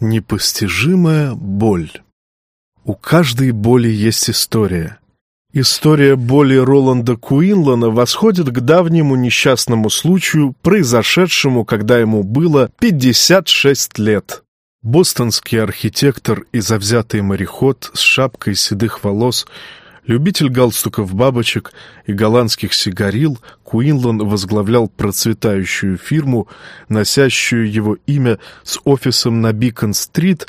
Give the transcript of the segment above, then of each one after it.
Непостижимая боль. У каждой боли есть история. История боли Роланда Куинлана восходит к давнему несчастному случаю, произошедшему, когда ему было 56 лет. Бостонский архитектор и завзятый мореход с шапкой седых волос – Любитель галстуков-бабочек и голландских сигарил, Куинлан возглавлял процветающую фирму, носящую его имя с офисом на Бикон-стрит,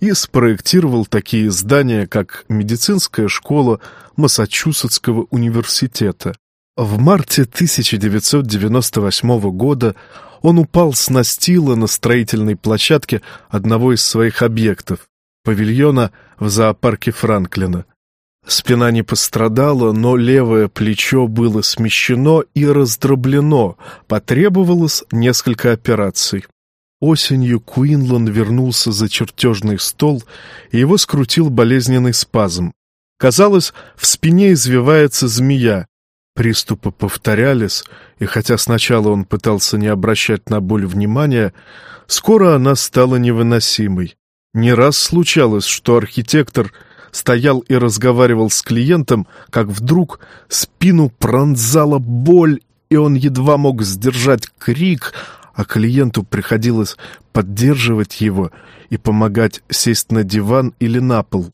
и спроектировал такие здания, как медицинская школа Массачусетского университета. В марте 1998 года он упал с настила на строительной площадке одного из своих объектов — павильона в зоопарке Франклина. Спина не пострадала, но левое плечо было смещено и раздроблено, потребовалось несколько операций. Осенью Куинлан вернулся за чертежный стол, и его скрутил болезненный спазм. Казалось, в спине извивается змея. Приступы повторялись, и хотя сначала он пытался не обращать на боль внимания, скоро она стала невыносимой. Не раз случалось, что архитектор — стоял и разговаривал с клиентом, как вдруг спину пронзала боль, и он едва мог сдержать крик, а клиенту приходилось поддерживать его и помогать сесть на диван или на пол.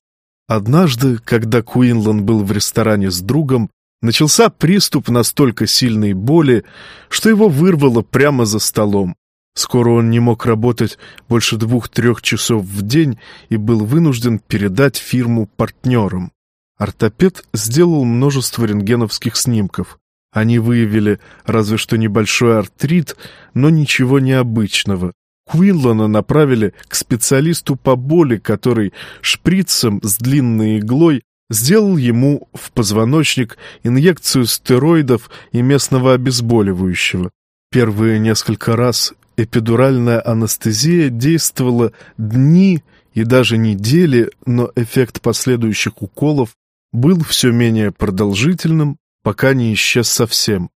Однажды, когда Куинлан был в ресторане с другом, начался приступ настолько сильной боли, что его вырвало прямо за столом. Скоро он не мог работать больше двух-трех часов в день и был вынужден передать фирму партнерам. Ортопед сделал множество рентгеновских снимков. Они выявили разве что небольшой артрит, но ничего необычного. Куинлана направили к специалисту по боли, который шприцем с длинной иглой сделал ему в позвоночник инъекцию стероидов и местного обезболивающего. Первые несколько раз эпидуральная анестезия действовала дни и даже недели, но эффект последующих уколов был все менее продолжительным, пока не исчез совсем.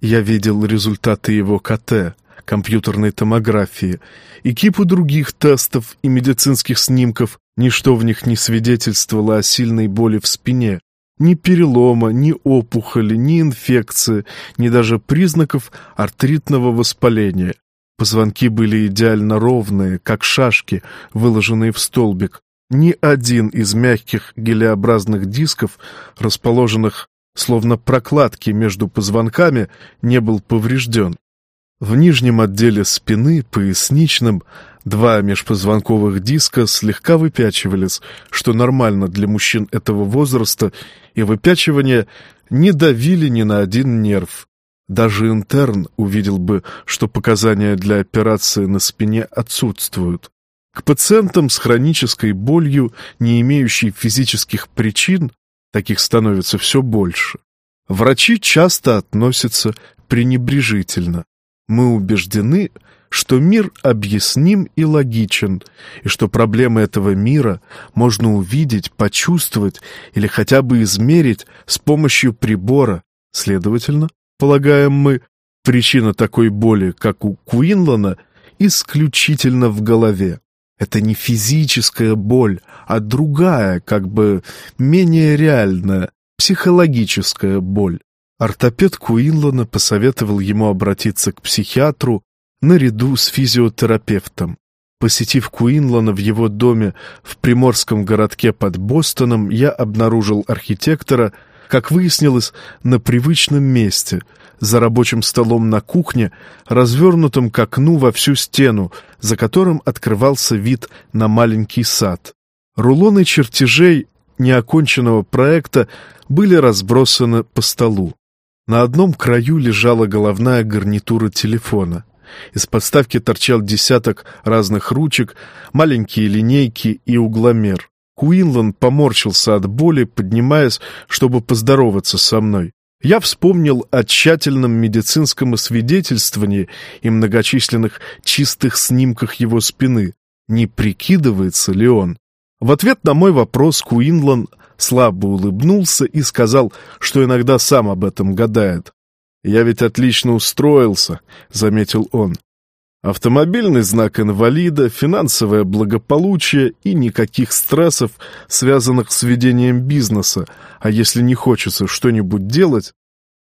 Я видел результаты его КТ, компьютерной томографии, и кипу других тестов и медицинских снимков, ничто в них не свидетельствовало о сильной боли в спине. Ни перелома, ни опухоли, ни инфекции, ни даже признаков артритного воспаления. Позвонки были идеально ровные, как шашки, выложенные в столбик. Ни один из мягких гелеобразных дисков, расположенных словно прокладки между позвонками, не был поврежден. В нижнем отделе спины, поясничном, два межпозвонковых диска слегка выпячивались, что нормально для мужчин этого возраста, и выпячивания не давили ни на один нерв. Даже интерн увидел бы, что показания для операции на спине отсутствуют. К пациентам с хронической болью, не имеющей физических причин, таких становится все больше. Врачи часто относятся пренебрежительно. Мы убеждены, что мир объясним и логичен, и что проблемы этого мира можно увидеть, почувствовать или хотя бы измерить с помощью прибора, следовательно, полагаем мы, причина такой боли, как у Куинлана, исключительно в голове. Это не физическая боль, а другая, как бы менее реальная, психологическая боль. Ортопед Куинлана посоветовал ему обратиться к психиатру наряду с физиотерапевтом. Посетив Куинлана в его доме в приморском городке под Бостоном, я обнаружил архитектора – как выяснилось, на привычном месте, за рабочим столом на кухне, развернутом к окну во всю стену, за которым открывался вид на маленький сад. Рулоны чертежей неоконченного проекта были разбросаны по столу. На одном краю лежала головная гарнитура телефона. Из подставки торчал десяток разных ручек, маленькие линейки и угломер. Куинлан поморщился от боли, поднимаясь, чтобы поздороваться со мной. Я вспомнил о тщательном медицинском освидетельствовании и многочисленных чистых снимках его спины. Не прикидывается ли он? В ответ на мой вопрос Куинлан слабо улыбнулся и сказал, что иногда сам об этом гадает. «Я ведь отлично устроился», — заметил он. Автомобильный знак инвалида, финансовое благополучие и никаких стрессов, связанных с ведением бизнеса, а если не хочется что-нибудь делать,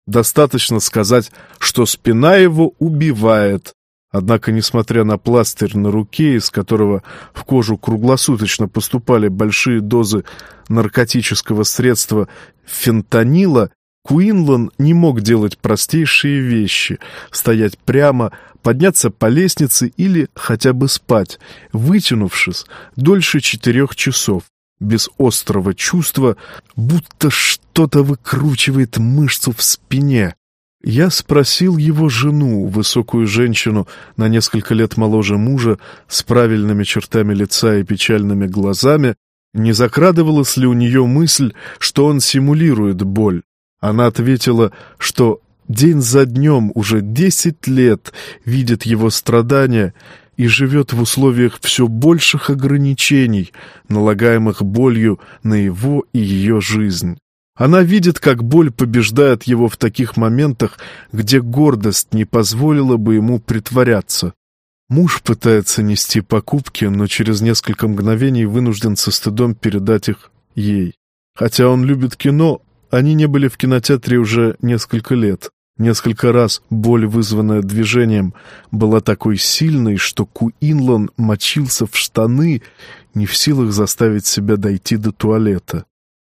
достаточно сказать, что спина его убивает. Однако, несмотря на пластырь на руке, из которого в кожу круглосуточно поступали большие дозы наркотического средства фентанила, Куинлан не мог делать простейшие вещи — стоять прямо, подняться по лестнице или хотя бы спать, вытянувшись дольше четырех часов, без острого чувства, будто что-то выкручивает мышцу в спине. Я спросил его жену, высокую женщину, на несколько лет моложе мужа, с правильными чертами лица и печальными глазами, не закрадывалась ли у нее мысль, что он симулирует боль. Она ответила, что день за днем уже десять лет видит его страдания и живет в условиях все больших ограничений, налагаемых болью на его и ее жизнь. Она видит, как боль побеждает его в таких моментах, где гордость не позволила бы ему притворяться. Муж пытается нести покупки, но через несколько мгновений вынужден со стыдом передать их ей. Хотя он любит кино, они не были в кинотеатре уже несколько лет. Несколько раз боль, вызванная движением, была такой сильной, что Куинлан мочился в штаны, не в силах заставить себя дойти до туалета.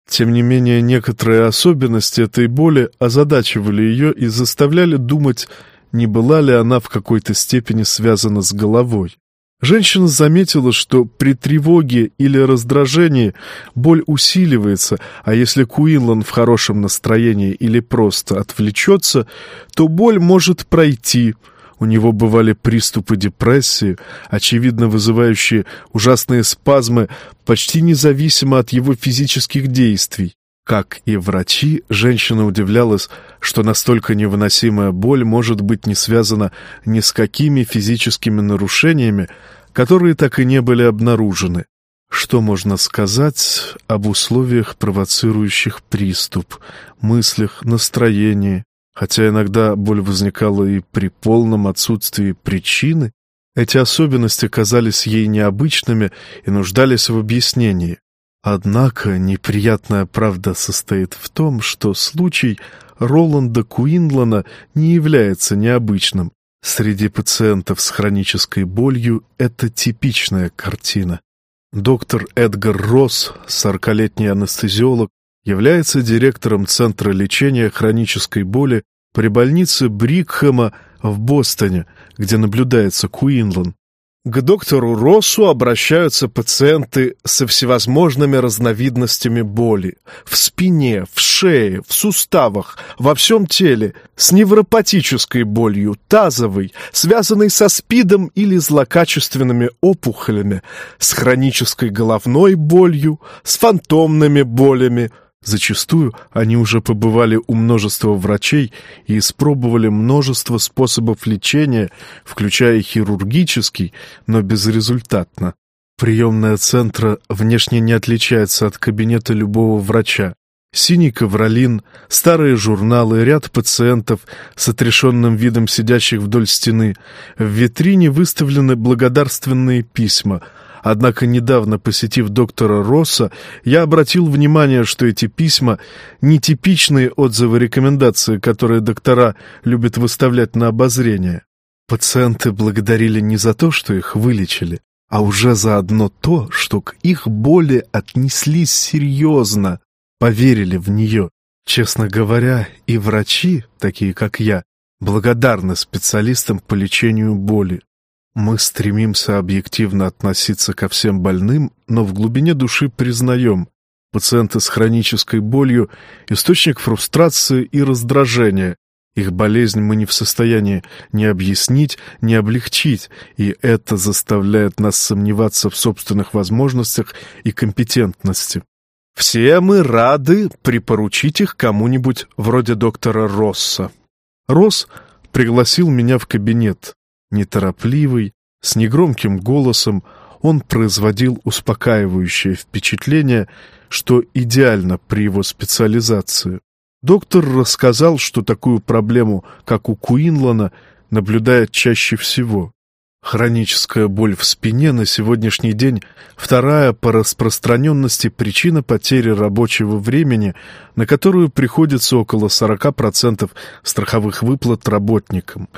Тем не менее, некоторые особенности этой боли озадачивали ее и заставляли думать, не была ли она в какой-то степени связана с головой. Женщина заметила, что при тревоге или раздражении боль усиливается, а если Куинлан в хорошем настроении или просто отвлечется, то боль может пройти. У него бывали приступы депрессии, очевидно вызывающие ужасные спазмы, почти независимо от его физических действий. Как и врачи, женщина удивлялась, что настолько невыносимая боль может быть не связана ни с какими физическими нарушениями, которые так и не были обнаружены. Что можно сказать об условиях, провоцирующих приступ, мыслях, настроении? Хотя иногда боль возникала и при полном отсутствии причины, эти особенности казались ей необычными и нуждались в объяснении. Однако неприятная правда состоит в том, что случай Роланда Куинлана не является необычным. Среди пациентов с хронической болью это типичная картина. Доктор Эдгар Росс, сорокалетний анестезиолог, является директором Центра лечения хронической боли при больнице Брикхэма в Бостоне, где наблюдается Куинлан. К доктору Россу обращаются пациенты со всевозможными разновидностями боли. В спине, в шее, в суставах, во всем теле, с невропатической болью, тазовой, связанной со СПИДом или злокачественными опухолями, с хронической головной болью, с фантомными болями – Зачастую они уже побывали у множества врачей и испробовали множество способов лечения, включая хирургический, но безрезультатно. Приемная центра внешне не отличается от кабинета любого врача. Синий ковролин, старые журналы, ряд пациентов с отрешенным видом сидящих вдоль стены. В витрине выставлены благодарственные письма — Однако, недавно посетив доктора Росса, я обратил внимание, что эти письма — нетипичные отзывы-рекомендации, которые доктора любят выставлять на обозрение. Пациенты благодарили не за то, что их вылечили, а уже заодно то, что к их боли отнеслись серьезно, поверили в нее. Честно говоря, и врачи, такие как я, благодарны специалистам по лечению боли. Мы стремимся объективно относиться ко всем больным, но в глубине души признаем, пациенты с хронической болью – источник фрустрации и раздражения. Их болезнь мы не в состоянии ни объяснить, ни облегчить, и это заставляет нас сомневаться в собственных возможностях и компетентности. Все мы рады припоручить их кому-нибудь вроде доктора Росса. Росс пригласил меня в кабинет неторопливый, с негромким голосом, он производил успокаивающее впечатление, что идеально при его специализации. Доктор рассказал, что такую проблему, как у Куинлана, наблюдает чаще всего. Хроническая боль в спине на сегодняшний день вторая по распространенности причина потери рабочего времени, на которую приходится около 40% страховых выплат работникам.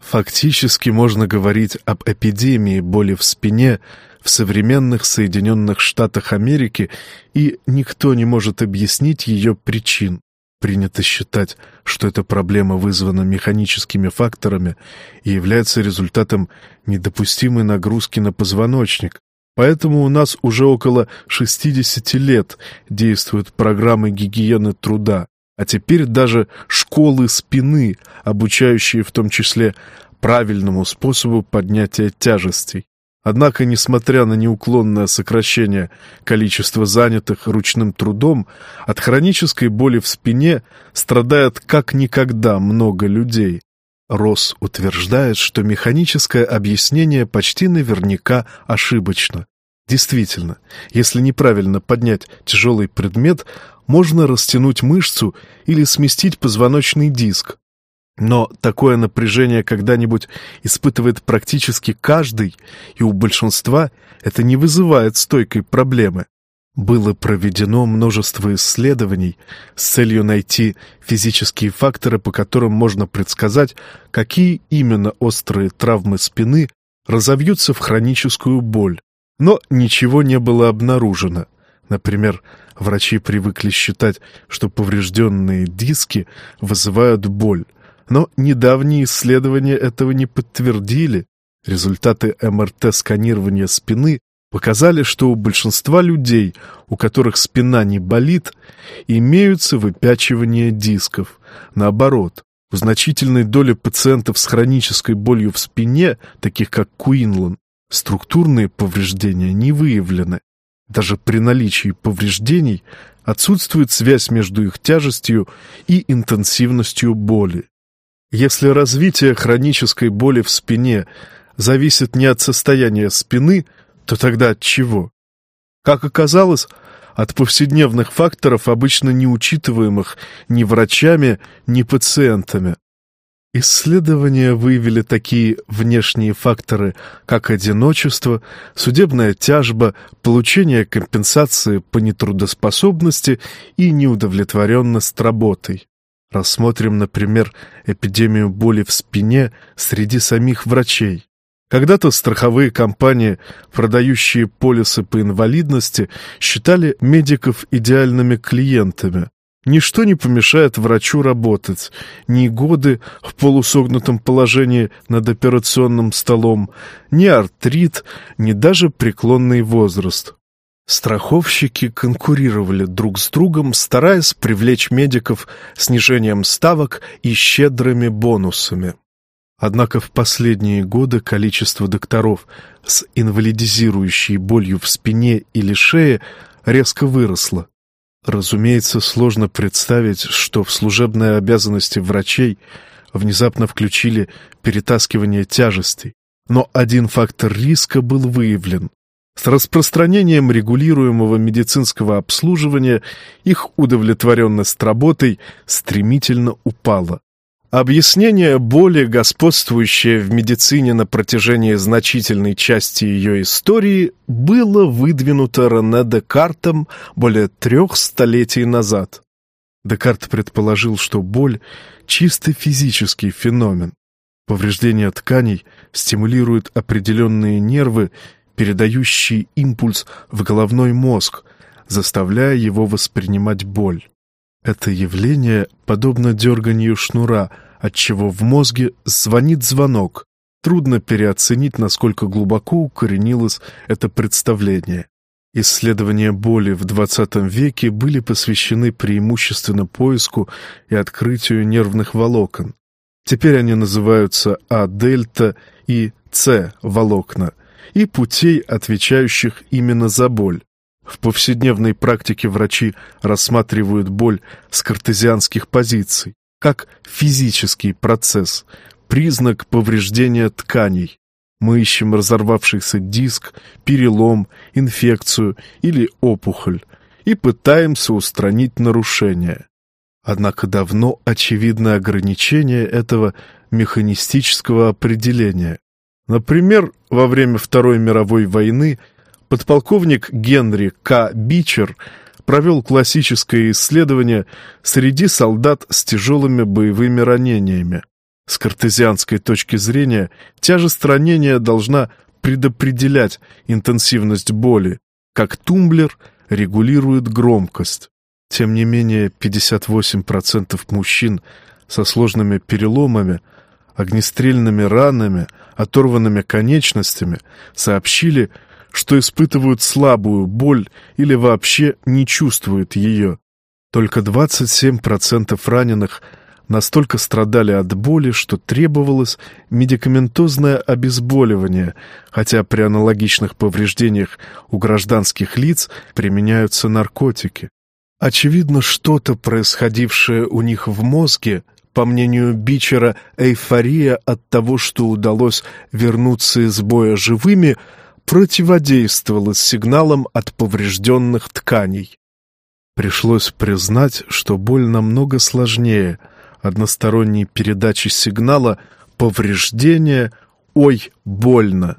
Фактически можно говорить об эпидемии боли в спине в современных Соединенных Штатах Америки, и никто не может объяснить ее причин. Принято считать, что эта проблема вызвана механическими факторами и является результатом недопустимой нагрузки на позвоночник. Поэтому у нас уже около 60 лет действуют программы гигиены труда, а теперь даже школы спины, обучающие в том числе правильному способу поднятия тяжестей. Однако, несмотря на неуклонное сокращение количества занятых ручным трудом, от хронической боли в спине страдает как никогда много людей. Росс утверждает, что механическое объяснение почти наверняка ошибочно. Действительно, если неправильно поднять тяжелый предмет, можно растянуть мышцу или сместить позвоночный диск, но такое напряжение когда-нибудь испытывает практически каждый, и у большинства это не вызывает стойкой проблемы. Было проведено множество исследований с целью найти физические факторы, по которым можно предсказать, какие именно острые травмы спины разовьются в хроническую боль. Но ничего не было обнаружено. Например, врачи привыкли считать, что поврежденные диски вызывают боль, но недавние исследования этого не подтвердили. Результаты МРТ-сканирования спины показали, что у большинства людей, у которых спина не болит, имеются выпячивания дисков. Наоборот, в значительной доле пациентов с хронической болью в спине, таких как Куинлан, структурные повреждения не выявлены. Даже при наличии повреждений отсутствует связь между их тяжестью и интенсивностью боли. Если развитие хронической боли в спине зависит не от состояния спины, то тогда от чего? Как оказалось, от повседневных факторов, обычно не учитываемых ни врачами, ни пациентами. Исследования выявили такие внешние факторы, как одиночество, судебная тяжба, получение компенсации по нетрудоспособности и неудовлетворенность работой. Рассмотрим, например, эпидемию боли в спине среди самих врачей. Когда-то страховые компании, продающие полисы по инвалидности, считали медиков идеальными клиентами. Ничто не помешает врачу работать. Ни годы в полусогнутом положении над операционным столом, ни артрит, ни даже преклонный возраст. Страховщики конкурировали друг с другом, стараясь привлечь медиков снижением ставок и щедрыми бонусами. Однако в последние годы количество докторов с инвалидизирующей болью в спине или шее резко выросло. Разумеется, сложно представить, что в служебные обязанности врачей внезапно включили перетаскивание тяжестей. Но один фактор риска был выявлен с распространением регулируемого медицинского обслуживания их удовлетворенность работой стремительно упала. Объяснение боли, господствующее в медицине на протяжении значительной части ее истории, было выдвинуто Рене Декартом более трех столетий назад. Декарт предположил, что боль — чисто физический феномен. Повреждение тканей стимулирует определенные нервы передающий импульс в головной мозг, заставляя его воспринимать боль. Это явление подобно дерганию шнура, отчего в мозге звонит звонок. Трудно переоценить, насколько глубоко укоренилось это представление. Исследования боли в XX веке были посвящены преимущественно поиску и открытию нервных волокон. Теперь они называются А-дельта и С-волокна, и путей, отвечающих именно за боль. В повседневной практике врачи рассматривают боль с картезианских позиций, как физический процесс, признак повреждения тканей. Мы ищем разорвавшийся диск, перелом, инфекцию или опухоль и пытаемся устранить нарушение. Однако давно очевидно ограничение этого механистического определения. Например, во время Второй мировой войны подполковник Генри К. Бичер провел классическое исследование среди солдат с тяжелыми боевыми ранениями. С картезианской точки зрения, тяжесть ранения должна предопределять интенсивность боли, как тумблер регулирует громкость. Тем не менее, 58% мужчин со сложными переломами, огнестрельными ранами, оторванными конечностями сообщили, что испытывают слабую боль или вообще не чувствуют ее. Только 27% раненых настолько страдали от боли, что требовалось медикаментозное обезболивание, хотя при аналогичных повреждениях у гражданских лиц применяются наркотики. Очевидно, что-то, происходившее у них в мозге, по мнению Бичера, эйфория от того, что удалось вернуться из боя живыми, противодействовала сигналам от поврежденных тканей. Пришлось признать, что боль намного сложнее односторонней передачи сигнала «повреждение», «ой, больно».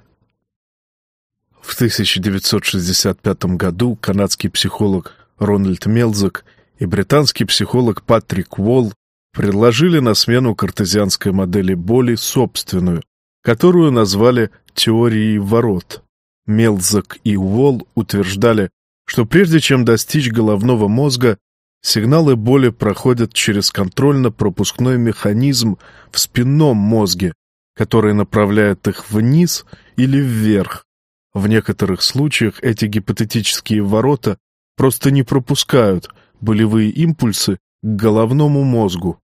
В 1965 году канадский психолог Рональд Мелзак и британский психолог Патрик Уолл предложили на смену картезианской модели боли собственную, которую назвали теорией ворот. Мелзак и Уолл утверждали, что прежде чем достичь головного мозга, сигналы боли проходят через контрольно-пропускной механизм в спинном мозге, который направляет их вниз или вверх. В некоторых случаях эти гипотетические ворота просто не пропускают болевые импульсы к головному мозгу.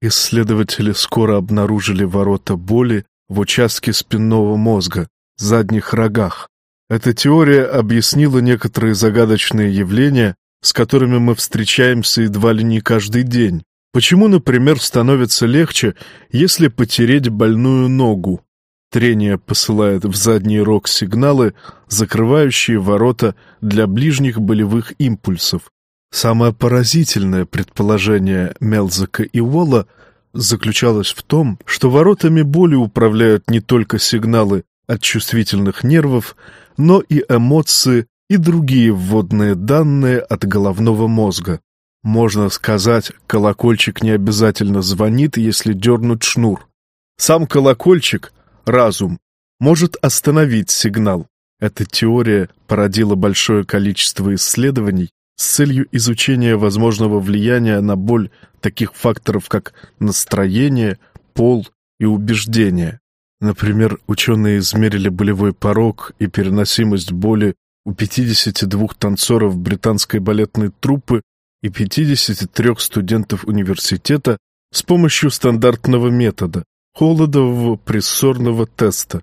Исследователи скоро обнаружили ворота боли в участке спинного мозга, задних рогах. Эта теория объяснила некоторые загадочные явления, с которыми мы встречаемся едва ли не каждый день. Почему, например, становится легче, если потереть больную ногу? Трение посылает в задний рог сигналы, закрывающие ворота для ближних болевых импульсов. Самое поразительное предположение Мелзака и Уолла заключалось в том, что воротами боли управляют не только сигналы от чувствительных нервов, но и эмоции и другие вводные данные от головного мозга. Можно сказать, колокольчик не обязательно звонит, если дернуть шнур. Сам колокольчик разум, может остановить сигнал. Эта теория породила большое количество исследований с целью изучения возможного влияния на боль таких факторов, как настроение, пол и убеждение. Например, ученые измерили болевой порог и переносимость боли у 52 танцоров британской балетной труппы и 53 студентов университета с помощью стандартного метода холодового прессорного теста.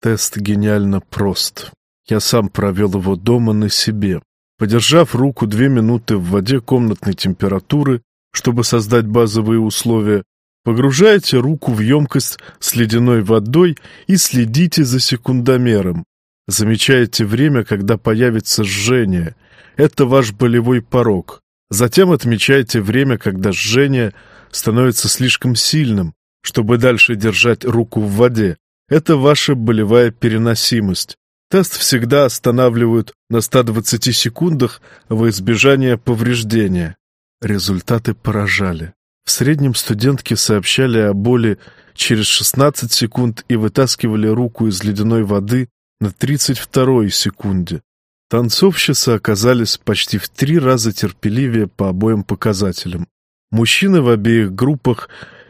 Тест гениально прост. Я сам провел его дома на себе. Подержав руку две минуты в воде комнатной температуры, чтобы создать базовые условия, погружайте руку в емкость с ледяной водой и следите за секундомером. Замечаете время, когда появится жжение. Это ваш болевой порог. Затем отмечайте время, когда жжение становится слишком сильным, чтобы дальше держать руку в воде. Это ваша болевая переносимость. Тест всегда останавливают на 120 секундах во избежание повреждения. Результаты поражали. В среднем студентки сообщали о боли через 16 секунд и вытаскивали руку из ледяной воды на 32 секунде. Танцовщицы оказались почти в три раза терпеливее по обоим показателям. Мужчины в обеих группах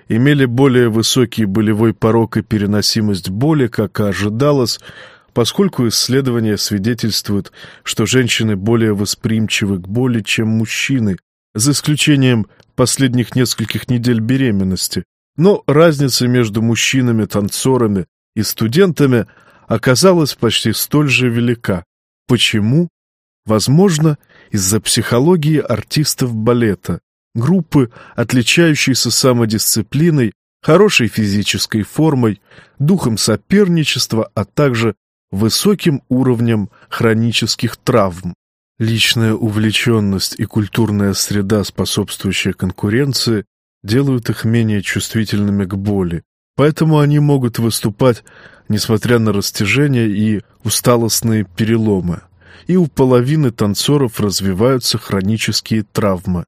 имели более высокий болевой порог и переносимость боли, как и ожидалось, поскольку исследования свидетельствуют, что женщины более восприимчивы к боли, чем мужчины, за исключением последних нескольких недель беременности. Но разница между мужчинами-танцорами и студентами оказалась почти столь же велика. Почему? Возможно, из-за психологии артистов балета группы, отличающиеся самодисциплиной, хорошей физической формой, духом соперничества, а также высоким уровнем хронических травм. Личная увлеченность и культурная среда, способствующая конкуренции, делают их менее чувствительными к боли. Поэтому они могут выступать, несмотря на растяжения и усталостные переломы. И у половины танцоров развиваются хронические травмы.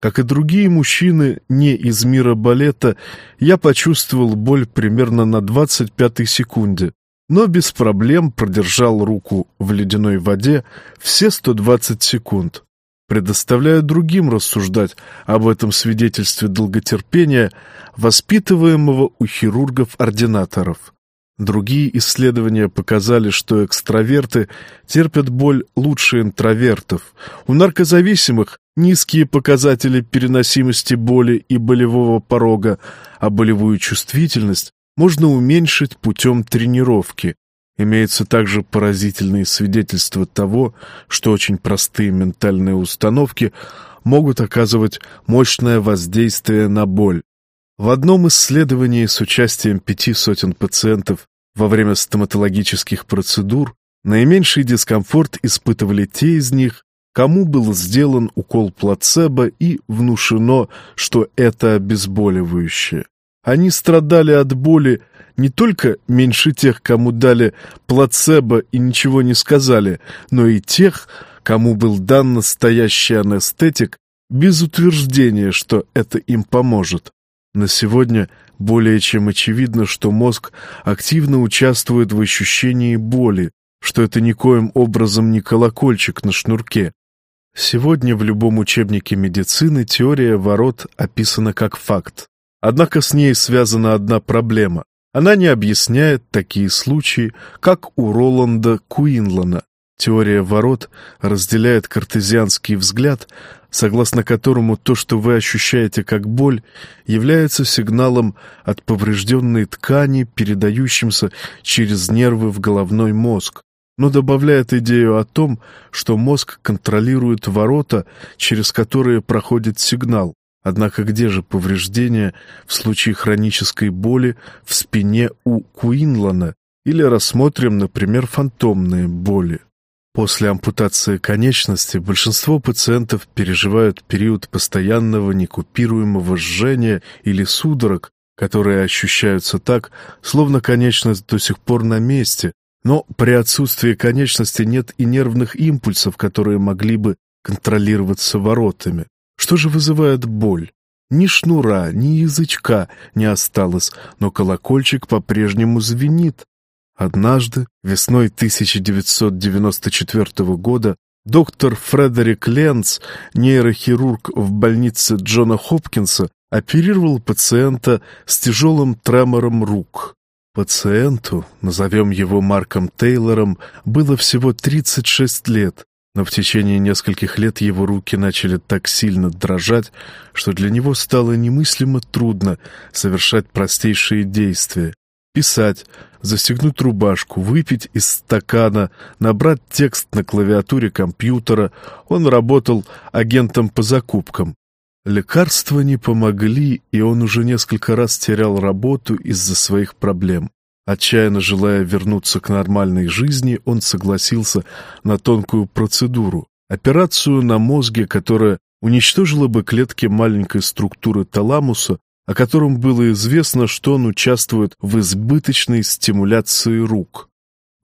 Как и другие мужчины не из мира балета, я почувствовал боль примерно на 25-й секунде, но без проблем продержал руку в ледяной воде все 120 секунд. Предоставляю другим рассуждать об этом свидетельстве долготерпения, воспитываемого у хирургов-ординаторов. Другие исследования показали, что экстраверты терпят боль лучше интровертов. У наркозависимых низкие показатели переносимости боли и болевого порога, а болевую чувствительность можно уменьшить путем тренировки. Имеются также поразительные свидетельства того, что очень простые ментальные установки могут оказывать мощное воздействие на боль. В одном исследовании с участием пяти сотен пациентов во время стоматологических процедур наименьший дискомфорт испытывали те из них, кому был сделан укол плацебо и внушено, что это обезболивающее. Они страдали от боли не только меньше тех, кому дали плацебо и ничего не сказали, но и тех, кому был дан настоящий анестетик без утверждения, что это им поможет. На сегодня более чем очевидно, что мозг активно участвует в ощущении боли, что это никоим образом не колокольчик на шнурке. Сегодня в любом учебнике медицины теория ворот описана как факт. Однако с ней связана одна проблема. Она не объясняет такие случаи, как у Роланда Куинлана. Теория ворот разделяет картезианский взгляд, согласно которому то, что вы ощущаете как боль, является сигналом от поврежденной ткани, передающимся через нервы в головной мозг, но добавляет идею о том, что мозг контролирует ворота, через которые проходит сигнал. Однако где же повреждения в случае хронической боли в спине у Куинлана? Или рассмотрим, например, фантомные боли. После ампутации конечности большинство пациентов переживают период постоянного некупируемого жжения или судорог, которые ощущаются так, словно конечность до сих пор на месте, но при отсутствии конечности нет и нервных импульсов, которые могли бы контролироваться воротами. Что же вызывает боль? Ни шнура, ни язычка не осталось, но колокольчик по-прежнему звенит. Однажды, весной 1994 года, доктор Фредерик Ленц, нейрохирург в больнице Джона Хопкинса, оперировал пациента с тяжелым тремором рук. Пациенту, назовем его Марком Тейлором, было всего 36 лет, но в течение нескольких лет его руки начали так сильно дрожать, что для него стало немыслимо трудно совершать простейшие действия. Писать, застегнуть рубашку, выпить из стакана, набрать текст на клавиатуре компьютера. Он работал агентом по закупкам. Лекарства не помогли, и он уже несколько раз терял работу из-за своих проблем. Отчаянно желая вернуться к нормальной жизни, он согласился на тонкую процедуру, операцию на мозге, которая уничтожила бы клетки маленькой структуры таламуса, о котором было известно, что он участвует в избыточной стимуляции рук.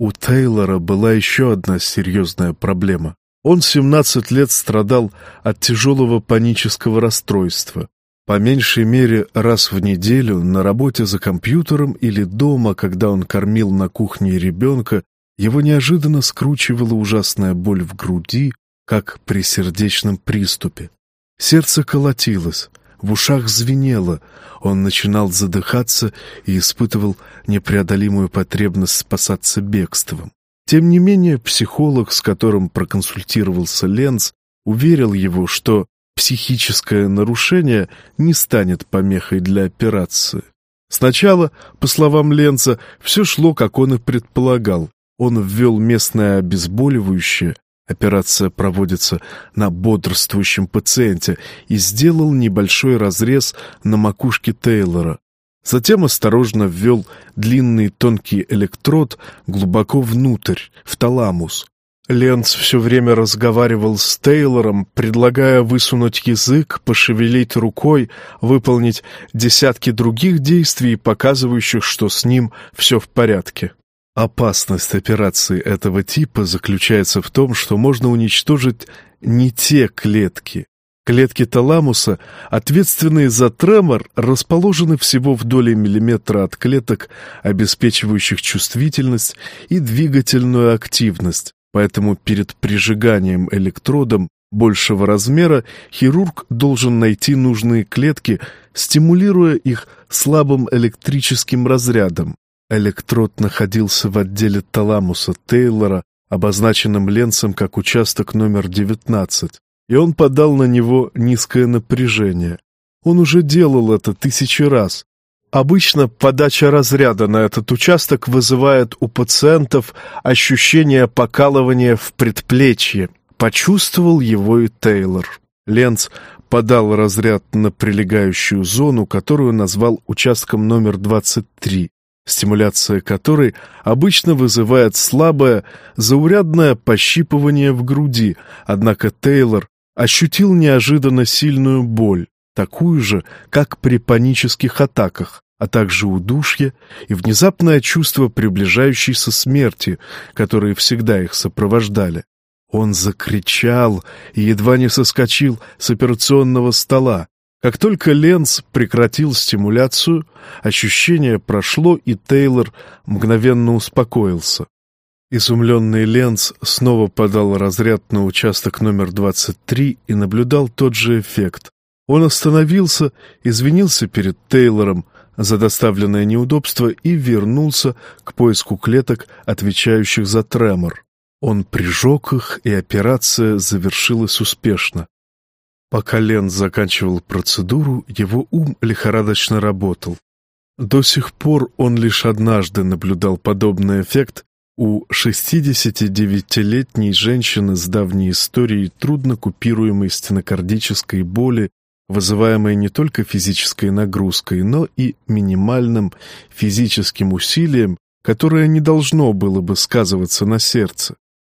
У Тейлора была еще одна серьезная проблема. Он 17 лет страдал от тяжелого панического расстройства. По меньшей мере раз в неделю на работе за компьютером или дома, когда он кормил на кухне ребенка, его неожиданно скручивала ужасная боль в груди, как при сердечном приступе. Сердце колотилось, в ушах звенело, он начинал задыхаться и испытывал непреодолимую потребность спасаться бегством. Тем не менее, психолог, с которым проконсультировался Ленц, уверил его, что психическое нарушение не станет помехой для операции. Сначала, по словам Ленца, все шло, как он и предполагал. Он ввел местное обезболивающее, операция проводится на бодрствующем пациенте, и сделал небольшой разрез на макушке Тейлора. Затем осторожно ввел длинный тонкий электрод глубоко внутрь, в таламус. Ленц все время разговаривал с Тейлором, предлагая высунуть язык, пошевелить рукой, выполнить десятки других действий, показывающих, что с ним все в порядке. Опасность операции этого типа заключается в том, что можно уничтожить не те клетки. Клетки таламуса, ответственные за тремор, расположены всего в доле миллиметра от клеток, обеспечивающих чувствительность и двигательную активность. Поэтому перед прижиганием электродом большего размера хирург должен найти нужные клетки, стимулируя их слабым электрическим разрядом. Электрод находился в отделе таламуса Тейлора, обозначенном ленцем как участок номер 19, и он подал на него низкое напряжение. Он уже делал это тысячи раз, Обычно подача разряда на этот участок вызывает у пациентов ощущение покалывания в предплечье. Почувствовал его и Тейлор. Ленц подал разряд на прилегающую зону, которую назвал участком номер 23, стимуляция которой обычно вызывает слабое, заурядное пощипывание в груди, однако Тейлор ощутил неожиданно сильную боль, такую же, как при панических атаках, а также удушье и внезапное чувство приближающейся смерти, которые всегда их сопровождали. Он закричал и едва не соскочил с операционного стола. Как только Ленц прекратил стимуляцию, ощущение прошло, и Тейлор мгновенно успокоился. Изумленный Ленц снова подал разряд на участок номер 23 и наблюдал тот же эффект. Он остановился, извинился перед Тейлором, за доставленное неудобство и вернулся к поиску клеток, отвечающих за тремор. Он прижег их, и операция завершилась успешно. Пока Лен заканчивал процедуру, его ум лихорадочно работал. До сих пор он лишь однажды наблюдал подобный эффект у 69-летней женщины с давней историей трудно купируемой стенокардической боли вызываемое не только физической нагрузкой, но и минимальным физическим усилием, которое не должно было бы сказываться на сердце.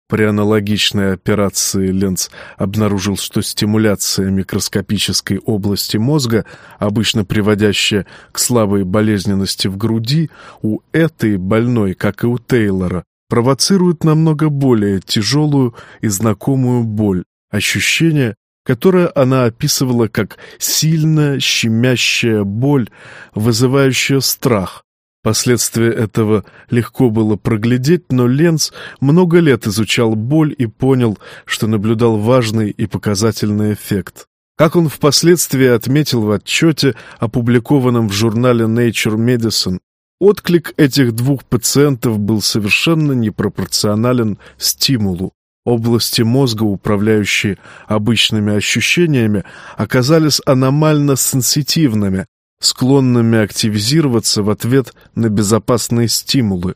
При аналогичной операции Ленц обнаружил, что стимуляция микроскопической области мозга, обычно приводящая к слабой болезненности в груди, у этой больной, как и у Тейлора, провоцирует намного более тяжелую и знакомую боль, ощущение, которое она описывала как сильная щемящая боль, вызывающая страх. Последствия этого легко было проглядеть, но Ленц много лет изучал боль и понял, что наблюдал важный и показательный эффект. Как он впоследствии отметил в отчете, опубликованном в журнале Nature Medicine, отклик этих двух пациентов был совершенно непропорционален стимулу. Области мозга, управляющие обычными ощущениями, оказались аномально сенситивными, склонными активизироваться в ответ на безопасные стимулы.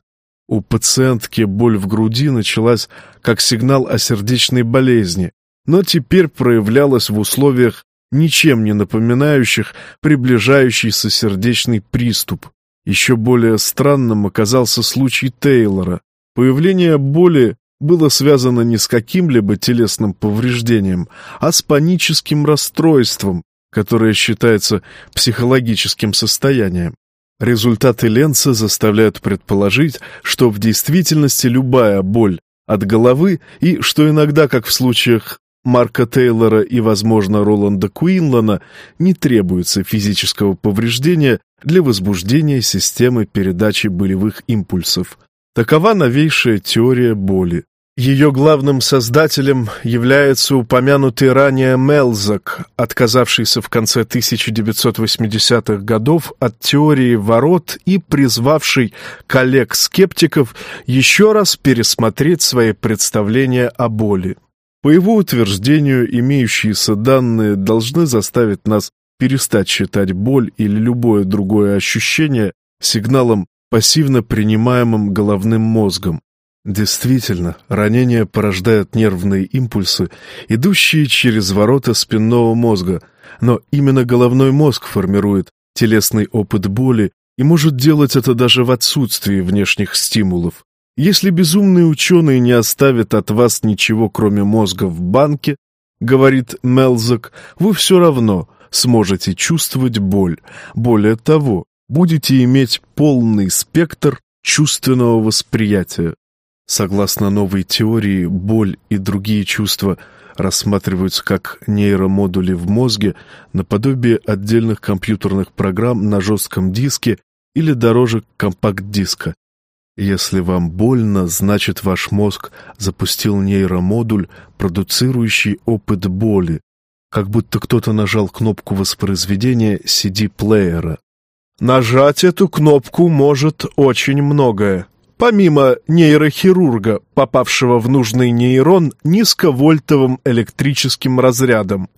У пациентки боль в груди началась как сигнал о сердечной болезни, но теперь проявлялась в условиях, ничем не напоминающих приближающийся сердечный приступ. Еще более странным оказался случай Тейлора. Появление боли было связано не с каким-либо телесным повреждением, а с паническим расстройством, которое считается психологическим состоянием. Результаты Ленца заставляют предположить, что в действительности любая боль от головы и, что иногда, как в случаях Марка Тейлора и, возможно, Роланда Куинлана, не требуется физического повреждения для возбуждения системы передачи болевых импульсов. Такова новейшая теория боли. Ее главным создателем является упомянутый ранее Мелзак, отказавшийся в конце 1980-х годов от теории ворот и призвавший коллег-скептиков еще раз пересмотреть свои представления о боли. По его утверждению, имеющиеся данные должны заставить нас перестать считать боль или любое другое ощущение сигналом, пассивно принимаемым головным мозгом. Действительно, ранение порождает нервные импульсы, идущие через ворота спинного мозга, но именно головной мозг формирует телесный опыт боли и может делать это даже в отсутствии внешних стимулов. Если безумный ученый не оставит от вас ничего, кроме мозга в банке, говорит Мелзак, вы все равно сможете чувствовать боль. Более того, будете иметь полный спектр чувственного восприятия. Согласно новой теории, боль и другие чувства рассматриваются как нейромодули в мозге наподобие отдельных компьютерных программ на жестком диске или дорожек компакт-диска. Если вам больно, значит ваш мозг запустил нейромодуль, продуцирующий опыт боли, как будто кто-то нажал кнопку воспроизведения CD-плеера. Нажать эту кнопку может очень многое. Помимо нейрохирурга, попавшего в нужный нейрон низковольтовым электрическим разрядом.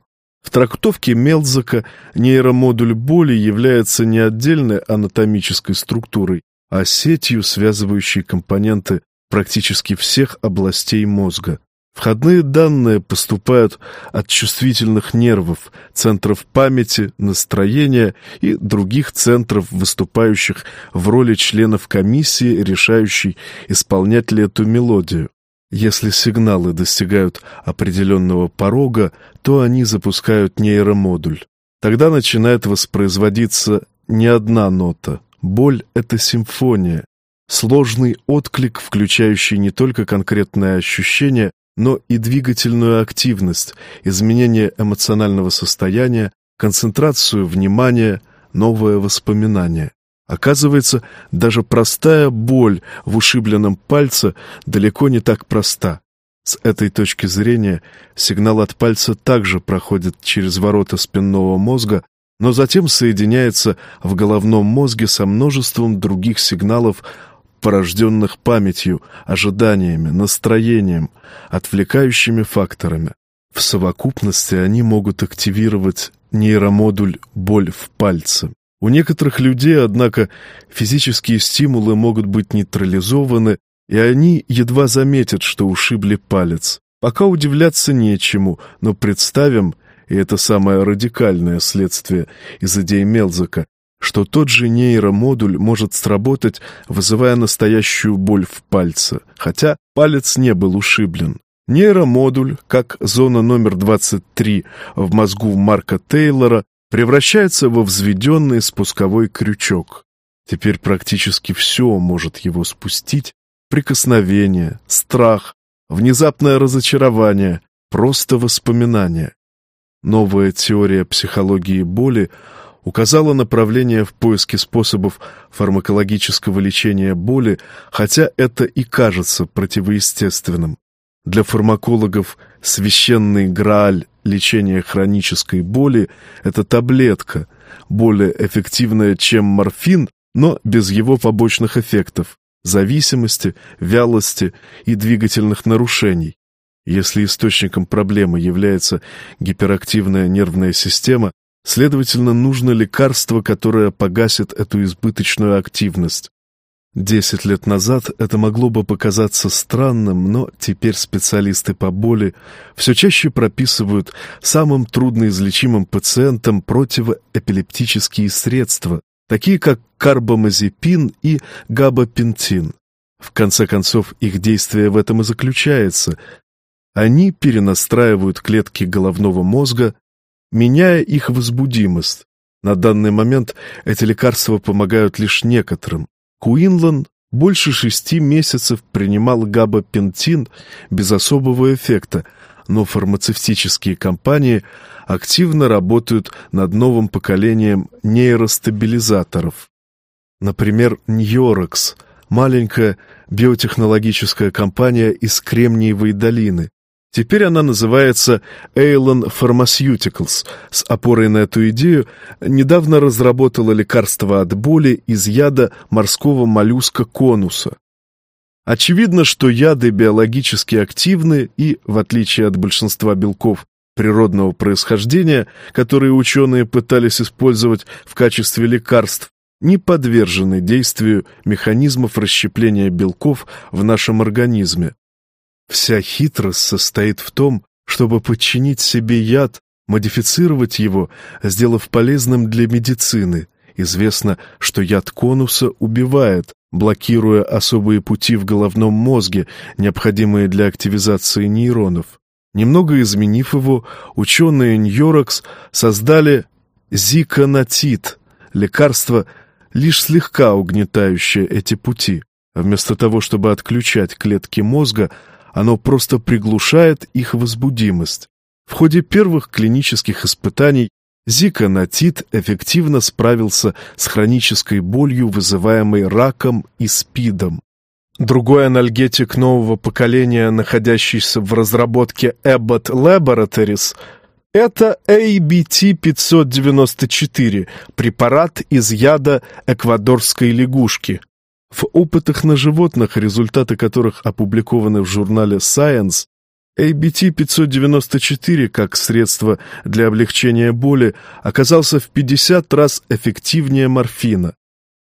В трактовке Мелзака нейромодуль боли является не отдельной анатомической структурой, а сетью, связывающей компоненты практически всех областей мозга. Входные данные поступают от чувствительных нервов, центров памяти, настроения и других центров, выступающих в роли членов комиссии, решающей, исполнять ли эту мелодию. Если сигналы достигают определенного порога, то они запускают нейромодуль. Тогда начинает воспроизводиться не одна нота. Боль — это симфония, сложный отклик, включающий не только конкретное ощущение, но и двигательную активность, изменение эмоционального состояния, концентрацию внимания, новое воспоминание. Оказывается, даже простая боль в ушибленном пальце далеко не так проста. С этой точки зрения сигнал от пальца также проходит через ворота спинного мозга, но затем соединяется в головном мозге со множеством других сигналов порожденных памятью, ожиданиями, настроением, отвлекающими факторами. В совокупности они могут активировать нейромодуль «боль в пальце». У некоторых людей, однако, физические стимулы могут быть нейтрализованы, и они едва заметят, что ушибли палец. Пока удивляться нечему, но представим, и это самое радикальное следствие из идей Мелзака, что тот же нейромодуль может сработать, вызывая настоящую боль в пальце, хотя палец не был ушиблен. Нейромодуль, как зона номер 23 в мозгу Марка Тейлора, превращается во взведенный спусковой крючок. Теперь практически все может его спустить. Прикосновение, страх, внезапное разочарование, просто воспоминания. Новая теория психологии боли указала направление в поиске способов фармакологического лечения боли, хотя это и кажется противоестественным. Для фармакологов священный грааль лечения хронической боли – это таблетка, более эффективная, чем морфин, но без его побочных эффектов – зависимости, вялости и двигательных нарушений. Если источником проблемы является гиперактивная нервная система, Следовательно, нужно лекарство, которое погасит эту избыточную активность. Десять лет назад это могло бы показаться странным, но теперь специалисты по боли все чаще прописывают самым трудноизлечимым пациентам противоэпилептические средства, такие как карбамазепин и габапентин. В конце концов, их действие в этом и заключается. Они перенастраивают клетки головного мозга меняя их возбудимость. На данный момент эти лекарства помогают лишь некоторым. Куинлан больше шести месяцев принимал габапентин без особого эффекта, но фармацевтические компании активно работают над новым поколением нейростабилизаторов. Например, Ньорекс – маленькая биотехнологическая компания из Кремниевой долины, Теперь она называется Eilon Pharmaceuticals. С опорой на эту идею недавно разработала лекарство от боли из яда морского моллюска конуса. Очевидно, что яды биологически активны и, в отличие от большинства белков природного происхождения, которые ученые пытались использовать в качестве лекарств, не подвержены действию механизмов расщепления белков в нашем организме. Вся хитрость состоит в том, чтобы подчинить себе яд, модифицировать его, сделав полезным для медицины, Известно, что яд конуса убивает, блокируя особые пути в головном мозге, необходимые для активизации нейронов. Немного изменив его, ученые Ньорокс создали зиконатит, лекарство, лишь слегка угнетающее эти пути. Вместо того, чтобы отключать клетки мозга, оно просто приглушает их возбудимость. В ходе первых клинических испытаний зиконатит эффективно справился с хронической болью, вызываемой раком и СПИДом. Другой анальгетик нового поколения, находящийся в разработке Abbott Laboratories, это ABT-594, препарат из яда эквадорской лягушки. В опытах на животных, результаты которых опубликованы в журнале Science, ABT-594 как средство для облегчения боли оказался в 50 раз эффективнее морфина.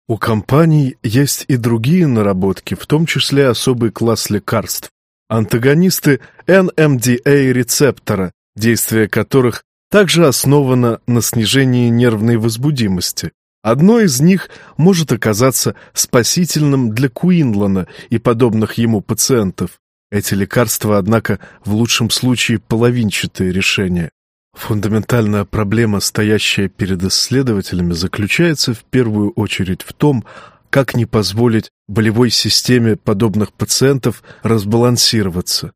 У компаний есть и другие наработки, в том числе особый класс лекарств. Антагонисты NMDA-рецептора, действие которых также основано на снижении нервной возбудимости. Одно из них может оказаться спасительным для Куинлана и подобных ему пациентов. Эти лекарства, однако, в лучшем случае половинчатые решения. Фундаментальная проблема, стоящая перед исследователями, заключается в первую очередь в том, как не позволить болевой системе подобных пациентов разбалансироваться.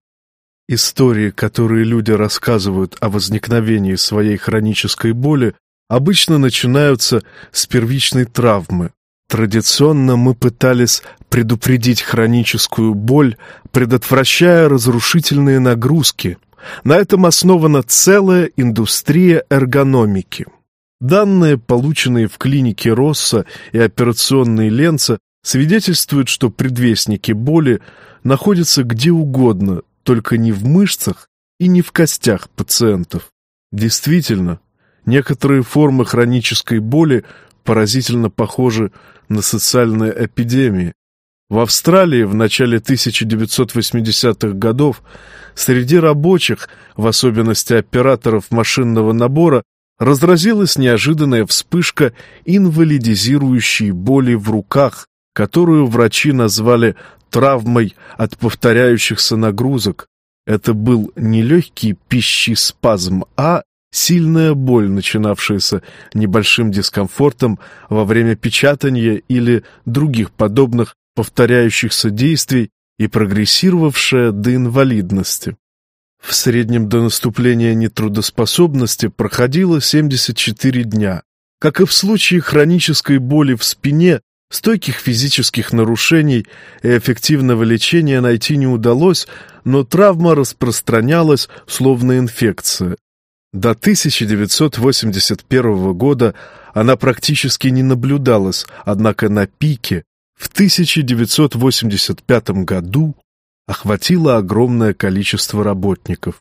Истории, которые люди рассказывают о возникновении своей хронической боли, обычно начинаются с первичной травмы. Традиционно мы пытались предупредить хроническую боль, предотвращая разрушительные нагрузки – на этом основана целая индустрия эргономики. Данные, полученные в клинике Росса и операционной Ленца, свидетельствуют, что предвестники боли находятся где угодно, только не в мышцах и не в костях пациентов. Действительно, некоторые формы хронической боли поразительно похожи на социальные эпидемии, в Австралии в начале 1980-х годов среди рабочих, в особенности операторов машинного набора, разразилась неожиданная вспышка инвалидизирующей боли в руках, которую врачи назвали травмой от повторяющихся нагрузок. Это был не легкий пищий спазм, а сильная боль, начинавшаяся небольшим дискомфортом во время печатания или других подобных повторяющихся действий и прогрессировавшая до инвалидности. В среднем до наступления нетрудоспособности проходило 74 дня. Как и в случае хронической боли в спине, стойких физических нарушений и эффективного лечения найти не удалось, но травма распространялась словно инфекция. До 1981 года она практически не наблюдалась, однако на пике в 1985 году охватило огромное количество работников.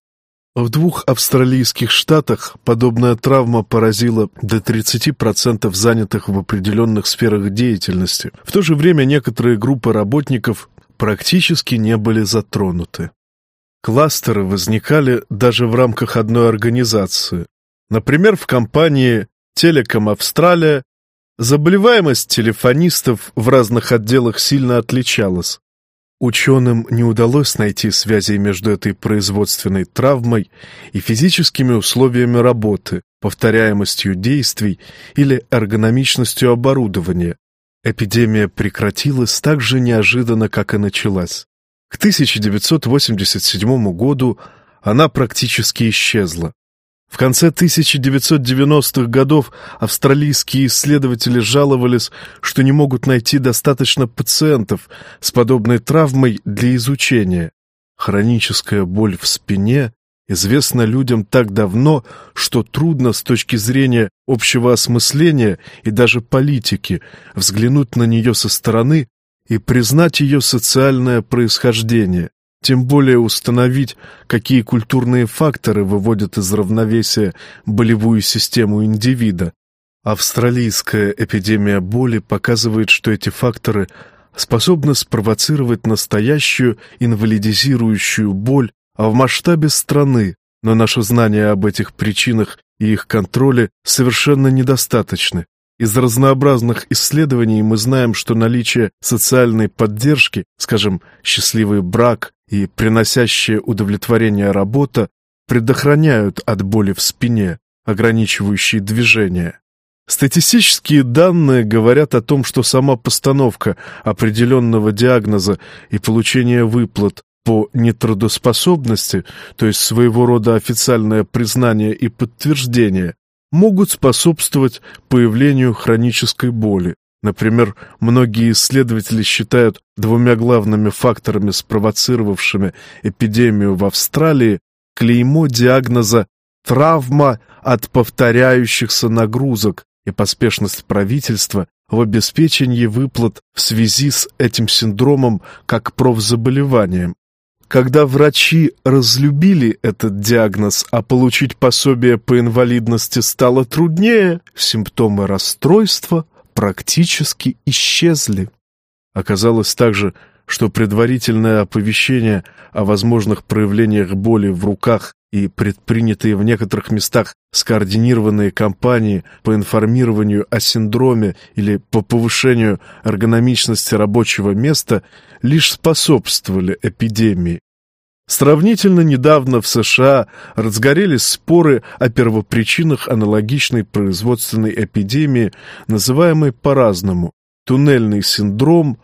В двух австралийских штатах подобная травма поразила до 30% занятых в определенных сферах деятельности. В то же время некоторые группы работников практически не были затронуты. Кластеры возникали даже в рамках одной организации. Например, в компании Telecom Австралия Заболеваемость телефонистов в разных отделах сильно отличалась. Ученым не удалось найти связи между этой производственной травмой и физическими условиями работы, повторяемостью действий или эргономичностью оборудования. Эпидемия прекратилась так же неожиданно, как и началась. К 1987 году она практически исчезла. В конце 1990-х годов австралийские исследователи жаловались, что не могут найти достаточно пациентов с подобной травмой для изучения. Хроническая боль в спине известна людям так давно, что трудно с точки зрения общего осмысления и даже политики взглянуть на нее со стороны и признать ее социальное происхождение. Тем более установить, какие культурные факторы выводят из равновесия болевую систему индивида. Австралийская эпидемия боли показывает, что эти факторы способны спровоцировать настоящую инвалидизирующую боль, а в масштабе страны, но наше знание об этих причинах и их контроле совершенно недостаточны. Из разнообразных исследований мы знаем, что наличие социальной поддержки, скажем, счастливый брак и приносящая удовлетворение работа, предохраняют от боли в спине, ограничивающие движение. Статистические данные говорят о том, что сама постановка определенного диагноза и получение выплат по нетрудоспособности, то есть своего рода официальное признание и подтверждение, могут способствовать появлению хронической боли. Например, многие исследователи считают двумя главными факторами, спровоцировавшими эпидемию в Австралии, клеймо диагноза «травма от повторяющихся нагрузок» и поспешность правительства в обеспечении выплат в связи с этим синдромом как профзаболеванием. Когда врачи разлюбили этот диагноз, а получить пособие по инвалидности стало труднее, симптомы расстройства практически исчезли. Оказалось также, что предварительное оповещение о возможных проявлениях боли в руках и предпринятые в некоторых местах скоординированные кампании по информированию о синдроме или по повышению эргономичности рабочего места лишь способствовали эпидемии. Сравнительно недавно в США разгорелись споры о первопричинах аналогичной производственной эпидемии, называемой по-разному туннельный синдром,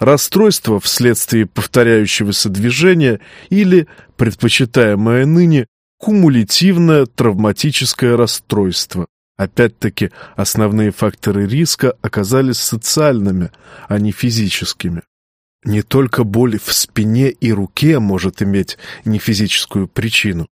расстройство вследствие повторяющегося движения или, предпочитаемое ныне, кумулятивное травматическое расстройство. Опять-таки, основные факторы риска оказались социальными, а не физическими. Не только боль в спине и руке может иметь нефизическую причину.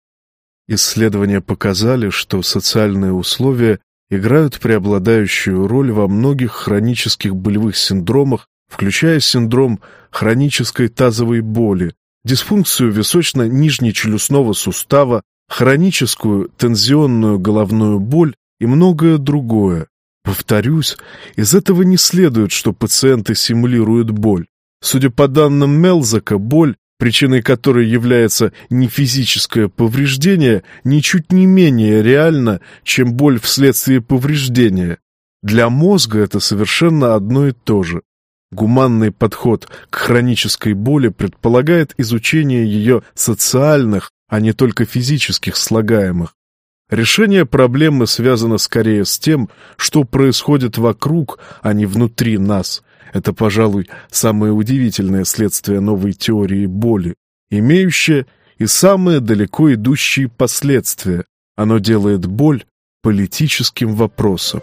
Исследования показали, что социальные условия играют преобладающую роль во многих хронических болевых синдромах, включая синдром хронической тазовой боли, дисфункцию височно-нижнечелюстного сустава, хроническую тензионную головную боль и многое другое. Повторюсь, из этого не следует, что пациенты симулируют боль. Судя по данным Мелзака, боль, причиной которой является не физическое повреждение, ничуть не менее реальна, чем боль вследствие повреждения. Для мозга это совершенно одно и то же. Гуманный подход к хронической боли предполагает изучение ее социальных, а не только физических слагаемых. Решение проблемы связано скорее с тем, что происходит вокруг, а не внутри нас – это, пожалуй, самое удивительное следствие новой теории боли, имеющее и самые далеко идущие последствия. Оно делает боль политическим вопросом.